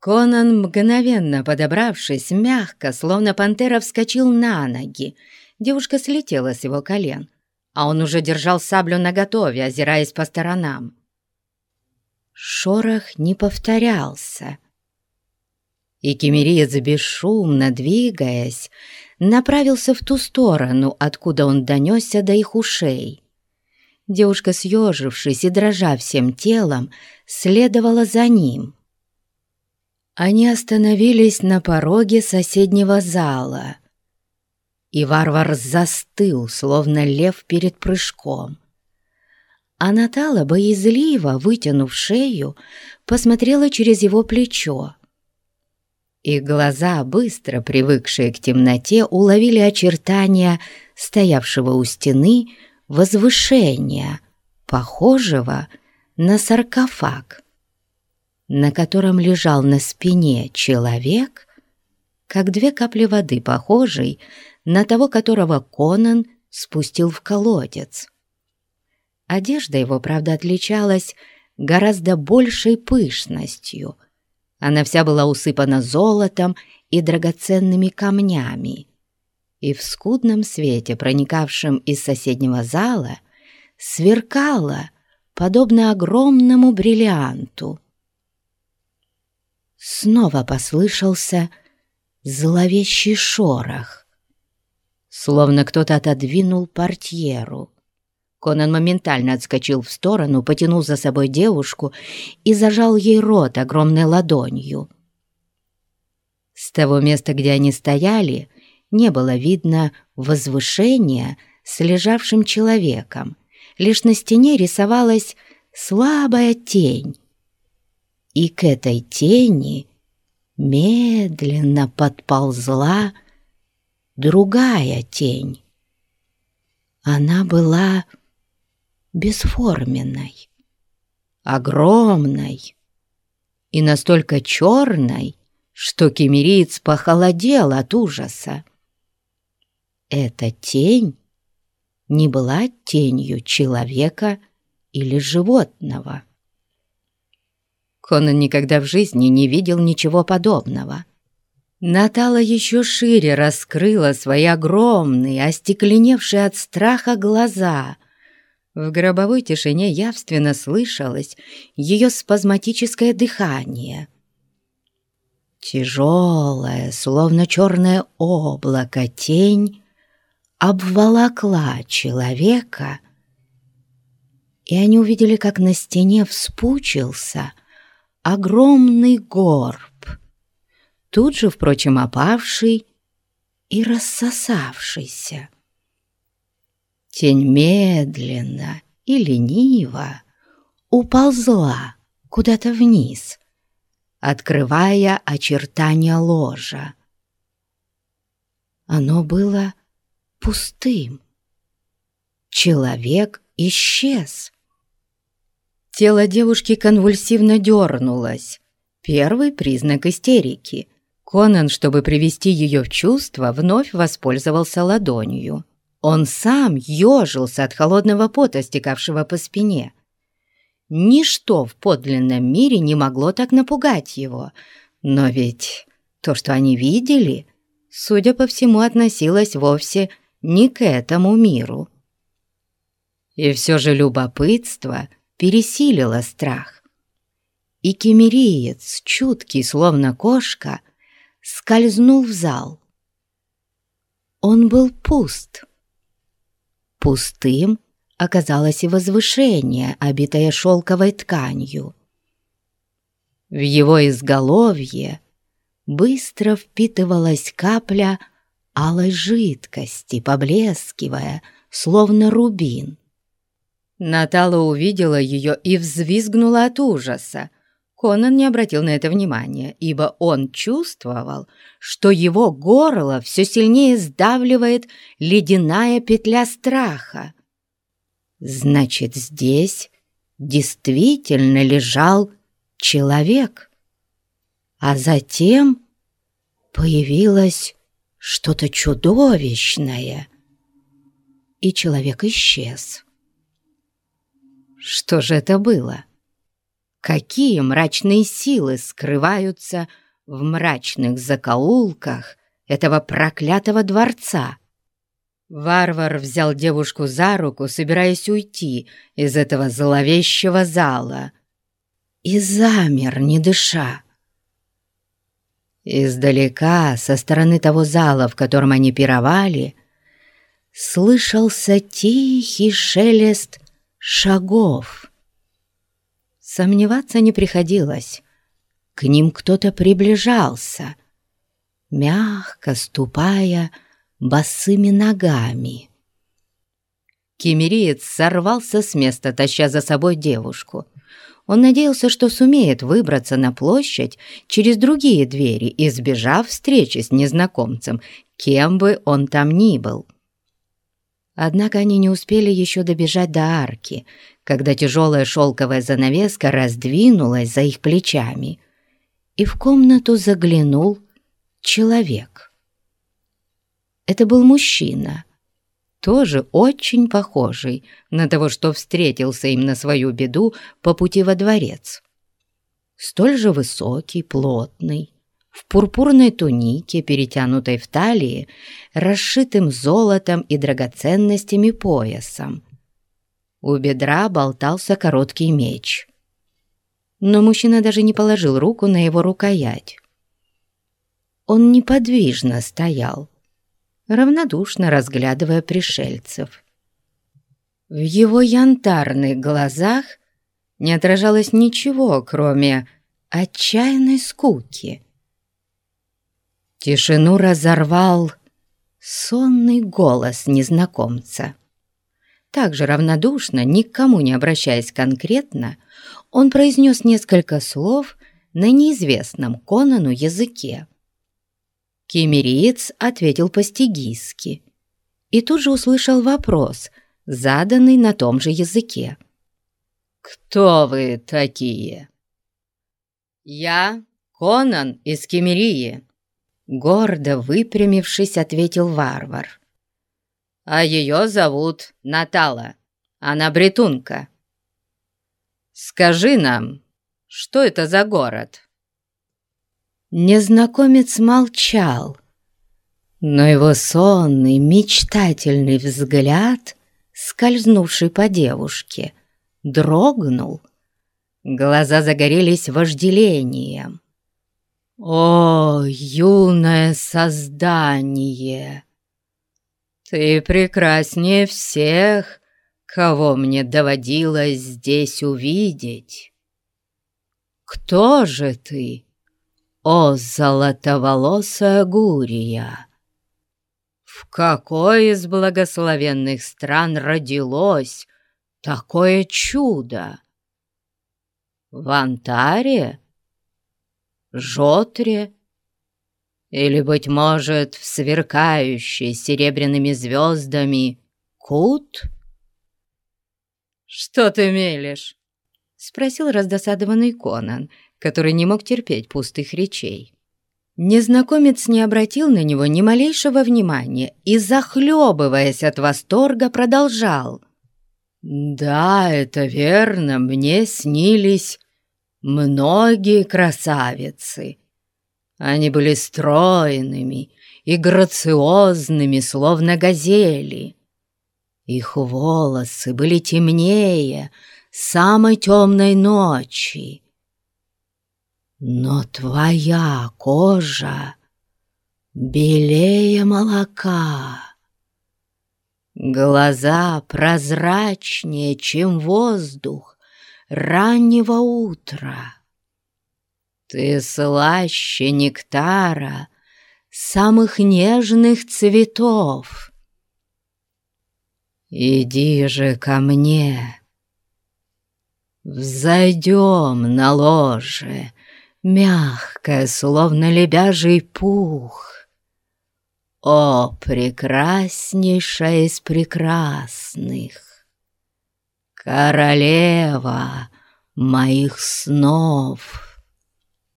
Конан, мгновенно подобравшись, мягко, словно пантера, вскочил на ноги. Девушка слетела с его колен, а он уже держал саблю наготове, озираясь по сторонам. Шорох не повторялся. И кемериец, бесшумно двигаясь, направился в ту сторону, откуда он донесся до их ушей. Девушка, съежившись и дрожа всем телом, следовала за ним. Они остановились на пороге соседнего зала, и варвар застыл, словно лев перед прыжком. А Натала, боязливо вытянув шею, посмотрела через его плечо. И глаза, быстро привыкшие к темноте, уловили очертания стоявшего у стены возвышения, похожего на саркофаг, на котором лежал на спине человек, как две капли воды, похожий на того, которого Конан спустил в колодец. Одежда его, правда, отличалась гораздо большей пышностью. Она вся была усыпана золотом и драгоценными камнями и в скудном свете, проникавшем из соседнего зала, сверкала, подобно огромному бриллианту. Снова послышался зловещий шорох, словно кто-то отодвинул портьеру. Конан моментально отскочил в сторону, потянул за собой девушку и зажал ей рот огромной ладонью. С того места, где они стояли, не было видно возвышения с лежавшим человеком. Лишь на стене рисовалась слабая тень. И к этой тени медленно подползла другая тень. Она была бесформенной, огромной и настолько черной, что кемериец похолодел от ужаса. Эта тень не была тенью человека или животного. Конан никогда в жизни не видел ничего подобного. Натала еще шире раскрыла свои огромные, остекленевшие от страха глаза. В гробовой тишине явственно слышалось ее спазматическое дыхание. Тяжелое, словно черное облако, тень обволокла человека, и они увидели, как на стене вспучился огромный горб, тут же, впрочем, опавший и рассосавшийся. Тень медленно и лениво уползла куда-то вниз, открывая очертания ложа. Оно было пустым. Человек исчез. Тело девушки конвульсивно дернулось. Первый признак истерики. Конан, чтобы привести ее в чувство, вновь воспользовался ладонью. Он сам ежился от холодного пота, стекавшего по спине. Ничто в подлинном мире не могло так напугать его. Но ведь то, что они видели, судя по всему, относилось вовсе не к этому миру. И все же любопытство пересилило страх. И кемериец, чуткий, словно кошка, скользнул в зал. Он был пуст. Пустым оказалось и возвышение, обитое шелковой тканью. В его изголовье быстро впитывалась капля алой жидкости, поблескивая, словно рубин. Натала увидела ее и взвизгнула от ужаса. Конан не обратил на это внимания, ибо он чувствовал, что его горло все сильнее сдавливает ледяная петля страха. Значит, здесь действительно лежал человек. А затем появилась что-то чудовищное, и человек исчез. Что же это было? какие мрачные силы скрываются в мрачных закоулках этого проклятого дворца. Варвар взял девушку за руку, собираясь уйти из этого зловещего зала, и замер, не дыша. Издалека, со стороны того зала, в котором они пировали, слышался тихий шелест шагов. Сомневаться не приходилось. К ним кто-то приближался, мягко ступая босыми ногами. Кемериец сорвался с места, таща за собой девушку. Он надеялся, что сумеет выбраться на площадь через другие двери, избежав встречи с незнакомцем, кем бы он там ни был. Однако они не успели еще добежать до арки, когда тяжелая шелковая занавеска раздвинулась за их плечами, и в комнату заглянул человек. Это был мужчина, тоже очень похожий на того, что встретился им на свою беду по пути во дворец. Столь же высокий, плотный, в пурпурной тунике, перетянутой в талии, расшитым золотом и драгоценностями поясом. У бедра болтался короткий меч. Но мужчина даже не положил руку на его рукоять. Он неподвижно стоял, равнодушно разглядывая пришельцев. В его янтарных глазах не отражалось ничего, кроме отчаянной скуки. Тишину разорвал сонный голос незнакомца. Также равнодушно, никому не обращаясь конкретно, он произнес несколько слов на неизвестном Конану языке. Кемериец ответил по-стигийски и тут же услышал вопрос, заданный на том же языке. «Кто вы такие?» «Я Конан из Кемерии», — гордо выпрямившись, ответил варвар. «А ее зовут Натала, она бретунка. Скажи нам, что это за город?» Незнакомец молчал, но его сонный, мечтательный взгляд, скользнувший по девушке, дрогнул. Глаза загорелись вожделением. «О, юное создание! Ты прекраснее всех, кого мне доводилось здесь увидеть! Кто же ты?» «О, золотоволосая Гурия! В какой из благословенных стран родилось такое чудо? В Антаре? Жотре? Или, быть может, в сверкающей серебряными звездами Кут?» «Что ты мелешь?» — спросил раздосадованный Конан, который не мог терпеть пустых речей. Незнакомец не обратил на него ни малейшего внимания и, захлебываясь от восторга, продолжал. «Да, это верно, мне снились многие красавицы. Они были стройными и грациозными, словно газели. Их волосы были темнее самой темной ночи, но твоя кожа белее молока, глаза прозрачнее, чем воздух раннего утра. Ты слаще нектара самых нежных цветов. Иди же ко мне, взойдем на ложе, мягкая, словно лебяжий пух. О, прекраснейшая из прекрасных! Королева моих снов!